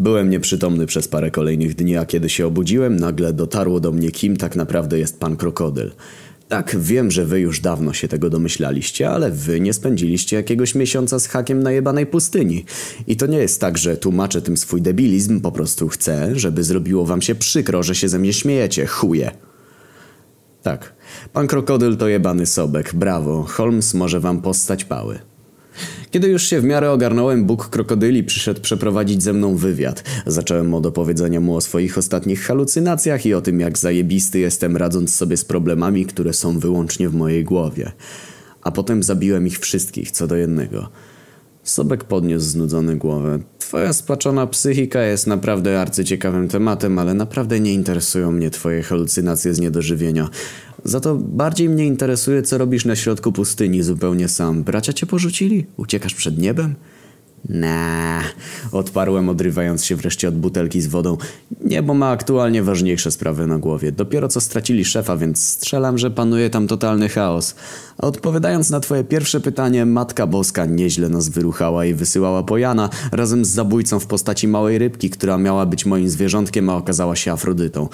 Byłem nieprzytomny przez parę kolejnych dni, a kiedy się obudziłem, nagle dotarło do mnie, kim tak naprawdę jest pan krokodyl. Tak, wiem, że wy już dawno się tego domyślaliście, ale wy nie spędziliście jakiegoś miesiąca z hakiem na jebanej pustyni. I to nie jest tak, że tłumaczę tym swój debilizm, po prostu chcę, żeby zrobiło wam się przykro, że się ze mnie śmiejecie, chuje. Tak, pan krokodyl to jebany sobek, brawo, Holmes może wam postać pały. Kiedy już się w miarę ogarnąłem, Bóg krokodyli przyszedł przeprowadzić ze mną wywiad. Zacząłem od opowiedzenia mu o swoich ostatnich halucynacjach i o tym, jak zajebisty jestem radząc sobie z problemami, które są wyłącznie w mojej głowie. A potem zabiłem ich wszystkich, co do jednego. Sobek podniósł znudzony głowę. Twoja spaczona psychika jest naprawdę arcyciekawym tematem, ale naprawdę nie interesują mnie twoje halucynacje z niedożywienia. Za to bardziej mnie interesuje, co robisz na środku pustyni zupełnie sam. Bracia cię porzucili? Uciekasz przed niebem? Nah, odparłem odrywając się wreszcie od butelki z wodą. Niebo ma aktualnie ważniejsze sprawy na głowie. Dopiero co stracili szefa, więc strzelam, że panuje tam totalny chaos. Odpowiadając na twoje pierwsze pytanie, Matka Boska nieźle nas wyruchała i wysyłała pojana razem z zabójcą w postaci małej rybki, która miała być moim zwierzątkiem, a okazała się Afrodytą.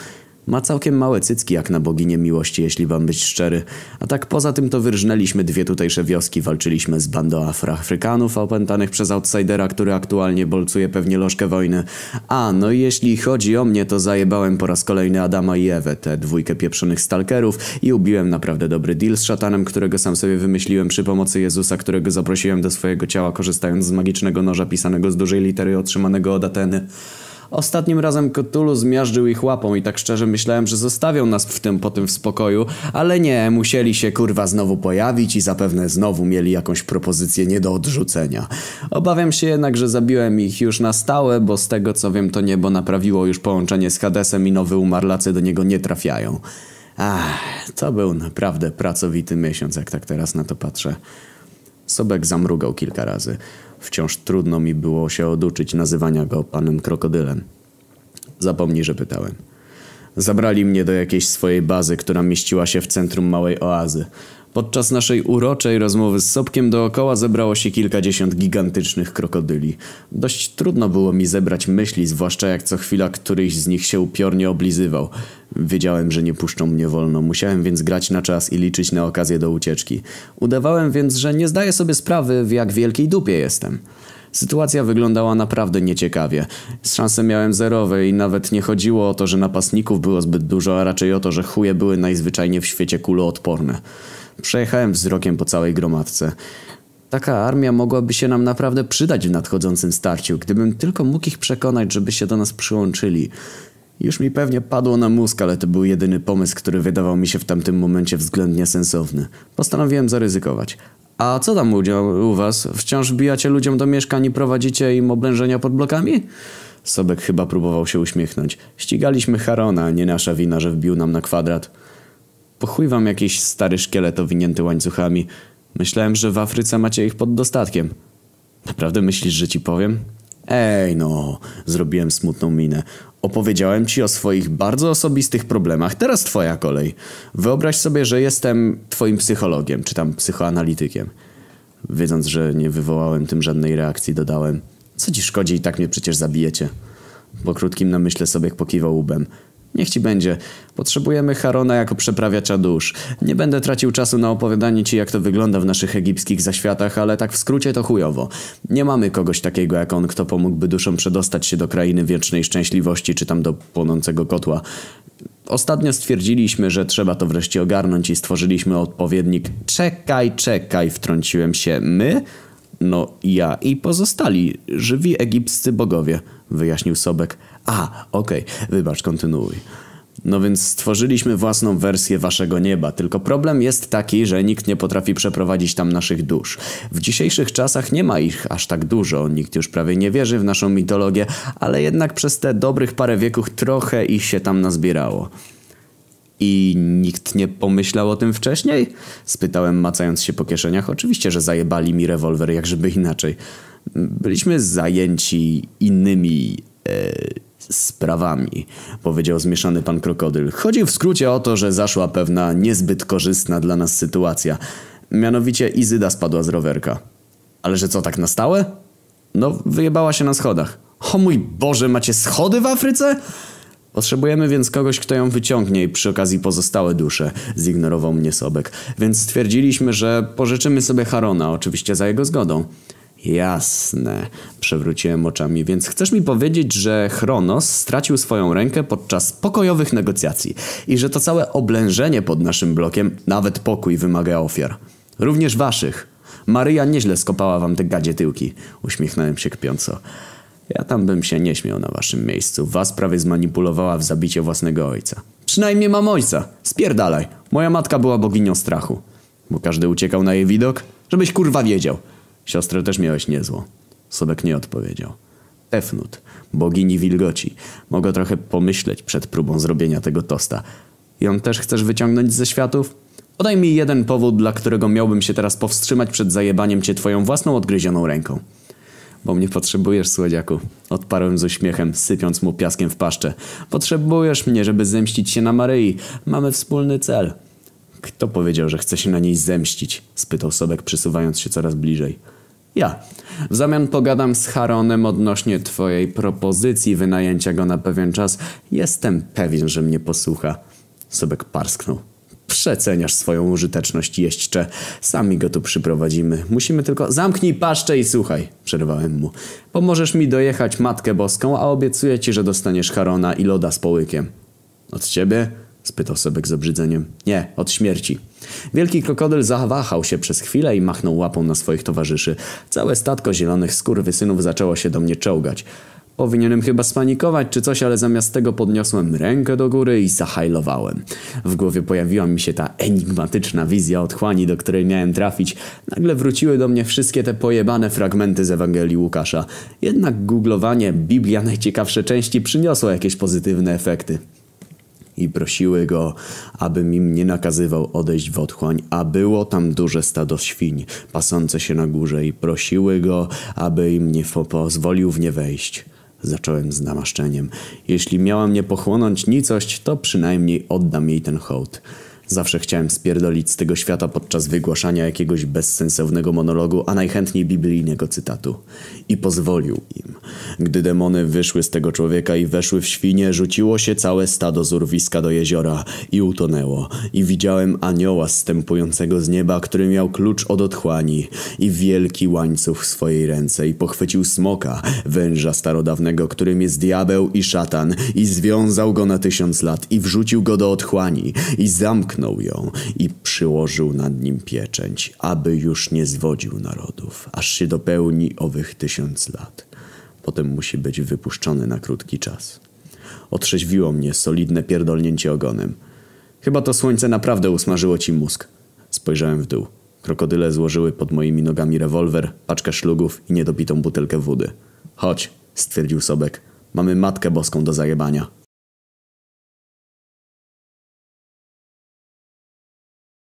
Ma całkiem małe cycki jak na boginię miłości, jeśli wam być szczery. A tak poza tym to wyrżnęliśmy dwie tutejsze wioski, walczyliśmy z bandą Afroafrykanów opętanych przez outsidera, który aktualnie bolcuje pewnie lożkę wojny. A, no i jeśli chodzi o mnie, to zajebałem po raz kolejny Adama i Ewę, tę dwójkę pieprzonych stalkerów i ubiłem naprawdę dobry deal z szatanem, którego sam sobie wymyśliłem przy pomocy Jezusa, którego zaprosiłem do swojego ciała, korzystając z magicznego noża pisanego z dużej litery otrzymanego od Ateny. Ostatnim razem Cthulhu zmiażdżył ich łapą i tak szczerze myślałem, że zostawią nas w tym po tym w spokoju, ale nie, musieli się kurwa znowu pojawić i zapewne znowu mieli jakąś propozycję nie do odrzucenia. Obawiam się jednak, że zabiłem ich już na stałe, bo z tego co wiem to niebo naprawiło już połączenie z Hadesem i nowy umarlacy do niego nie trafiają. Ach, to był naprawdę pracowity miesiąc, jak tak teraz na to patrzę. Sobek zamrugał kilka razy. Wciąż trudno mi było się oduczyć nazywania go panem krokodylem. Zapomnij, że pytałem. Zabrali mnie do jakiejś swojej bazy, która mieściła się w centrum małej oazy. Podczas naszej uroczej rozmowy z Sobkiem dookoła zebrało się kilkadziesiąt gigantycznych krokodyli. Dość trudno było mi zebrać myśli, zwłaszcza jak co chwila któryś z nich się upiornie oblizywał. Wiedziałem, że nie puszczą mnie wolno, musiałem więc grać na czas i liczyć na okazję do ucieczki. Udawałem więc, że nie zdaję sobie sprawy, w jak wielkiej dupie jestem. Sytuacja wyglądała naprawdę nieciekawie. Szanse miałem zerowe i nawet nie chodziło o to, że napastników było zbyt dużo, a raczej o to, że chuje były najzwyczajniej w świecie kuloodporne. Przejechałem wzrokiem po całej gromadce. Taka armia mogłaby się nam naprawdę przydać w nadchodzącym starciu, gdybym tylko mógł ich przekonać, żeby się do nas przyłączyli. Już mi pewnie padło na mózg, ale to był jedyny pomysł, który wydawał mi się w tamtym momencie względnie sensowny. Postanowiłem zaryzykować. A co tam u, u was? Wciąż wbijacie ludziom do mieszkań i prowadzicie im oblężenia pod blokami? Sobek chyba próbował się uśmiechnąć. Ścigaliśmy Harona, nie nasza wina, że wbił nam na kwadrat. Pochuj wam jakiś stary szkielet owinięty łańcuchami. Myślałem, że w Afryce macie ich pod dostatkiem. Naprawdę myślisz, że ci powiem? Ej no, zrobiłem smutną minę. Opowiedziałem ci o swoich bardzo osobistych problemach, teraz twoja kolej. Wyobraź sobie, że jestem twoim psychologiem, czy tam psychoanalitykiem. Wiedząc, że nie wywołałem tym żadnej reakcji, dodałem. Co ci szkodzi i tak mnie przecież zabijecie. Po krótkim namyśle sobie pokiwał łbem. Niech ci będzie. Potrzebujemy Harona jako przeprawiacza dusz. Nie będę tracił czasu na opowiadanie ci, jak to wygląda w naszych egipskich zaświatach, ale tak w skrócie to chujowo. Nie mamy kogoś takiego jak on, kto pomógłby duszom przedostać się do krainy wiecznej szczęśliwości, czy tam do płonącego kotła. Ostatnio stwierdziliśmy, że trzeba to wreszcie ogarnąć i stworzyliśmy odpowiednik. Czekaj, czekaj, wtrąciłem się. My? No, ja i pozostali, żywi egipscy bogowie, wyjaśnił Sobek. A, okej, okay. wybacz, kontynuuj. No więc stworzyliśmy własną wersję waszego nieba, tylko problem jest taki, że nikt nie potrafi przeprowadzić tam naszych dusz. W dzisiejszych czasach nie ma ich aż tak dużo, nikt już prawie nie wierzy w naszą mitologię, ale jednak przez te dobrych parę wieków trochę ich się tam nazbierało. I nikt nie pomyślał o tym wcześniej? Spytałem macając się po kieszeniach. Oczywiście, że zajebali mi rewolwer, jak żeby inaczej. Byliśmy zajęci innymi... E, sprawami, powiedział zmieszany pan krokodyl. Chodzi w skrócie o to, że zaszła pewna niezbyt korzystna dla nas sytuacja. Mianowicie Izyda spadła z rowerka. Ale że co, tak na stałe? No, wyjebała się na schodach. O mój Boże, macie schody w Afryce? Potrzebujemy więc kogoś, kto ją wyciągnie i przy okazji pozostałe dusze. Zignorował mnie Sobek. Więc stwierdziliśmy, że pożyczymy sobie Harona, oczywiście za jego zgodą. Jasne, przewróciłem oczami, więc chcesz mi powiedzieć, że Chronos stracił swoją rękę podczas pokojowych negocjacji i że to całe oblężenie pod naszym blokiem, nawet pokój wymaga ofiar. Również waszych. Maryja nieźle skopała wam te gadzie tyłki. Uśmiechnąłem się kpiąco. Ja tam bym się nie śmiał na waszym miejscu. Was prawie zmanipulowała w zabicie własnego ojca. Przynajmniej mam ojca. Spierdalaj. Moja matka była boginią strachu. Bo każdy uciekał na jej widok? Żebyś kurwa wiedział. Siostrę też miałeś niezłą. Sobek nie odpowiedział. Tefnut, bogini wilgoci. Mogę trochę pomyśleć przed próbą zrobienia tego tosta. Ją też chcesz wyciągnąć ze światów? Podaj mi jeden powód, dla którego miałbym się teraz powstrzymać przed zajebaniem cię twoją własną odgryzioną ręką. Bo mnie potrzebujesz, słodziaku. Odparłem z uśmiechem, sypiąc mu piaskiem w paszczę. Potrzebujesz mnie, żeby zemścić się na Maryi. Mamy wspólny cel. Kto powiedział, że chce się na niej zemścić? Spytał Sobek, przysuwając się coraz bliżej. Ja. W zamian pogadam z Haronem odnośnie twojej propozycji wynajęcia go na pewien czas. Jestem pewien, że mnie posłucha. Sobek parsknął. Przeceniasz swoją użyteczność, jeźdźcze. Sami go tu przyprowadzimy. Musimy tylko... Zamknij paszczę i słuchaj, przerwałem mu. Pomożesz mi dojechać Matkę Boską, a obiecuję ci, że dostaniesz Harona i loda z połykiem. Od ciebie? spytał Sobek z obrzydzeniem. Nie, od śmierci. Wielki krokodyl zawahał się przez chwilę i machnął łapą na swoich towarzyszy. Całe statko zielonych skurwysynów zaczęło się do mnie czołgać. Powinienem chyba spanikować czy coś, ale zamiast tego podniosłem rękę do góry i zahajlowałem. W głowie pojawiła mi się ta enigmatyczna wizja otchłani, do której miałem trafić. Nagle wróciły do mnie wszystkie te pojebane fragmenty z Ewangelii Łukasza. Jednak googlowanie Biblia najciekawsze części przyniosło jakieś pozytywne efekty i prosiły go, abym im nie nakazywał odejść w otchłań, a było tam duże stado świń pasące się na górze i prosiły go, aby im nie pozwolił w nie wejść. Zacząłem z namaszczeniem. Jeśli miała mnie pochłonąć nicość, to przynajmniej oddam jej ten hołd. Zawsze chciałem spierdolić z tego świata podczas wygłaszania jakiegoś bezsensownego monologu, a najchętniej biblijnego cytatu. I pozwolił im. Gdy demony wyszły z tego człowieka i weszły w świnie, rzuciło się całe stado z urwiska do jeziora i utonęło. I widziałem anioła stępującego z nieba, który miał klucz od otchłani i wielki łańcuch w swojej ręce i pochwycił smoka, węża starodawnego, którym jest diabeł i szatan i związał go na tysiąc lat i wrzucił go do otchłani i zamknął zamknął ją i przyłożył nad nim pieczęć, aby już nie zwodził narodów, aż się dopełni owych tysiąc lat. Potem musi być wypuszczony na krótki czas. Otrzeźwiło mnie solidne pierdolnięcie ogonem. Chyba to słońce naprawdę usmażyło ci mózg. Spojrzałem w dół. Krokodyle złożyły pod moimi nogami rewolwer, paczkę szlugów i niedopitą butelkę wody. Chodź, stwierdził Sobek. Mamy Matkę Boską do zajebania.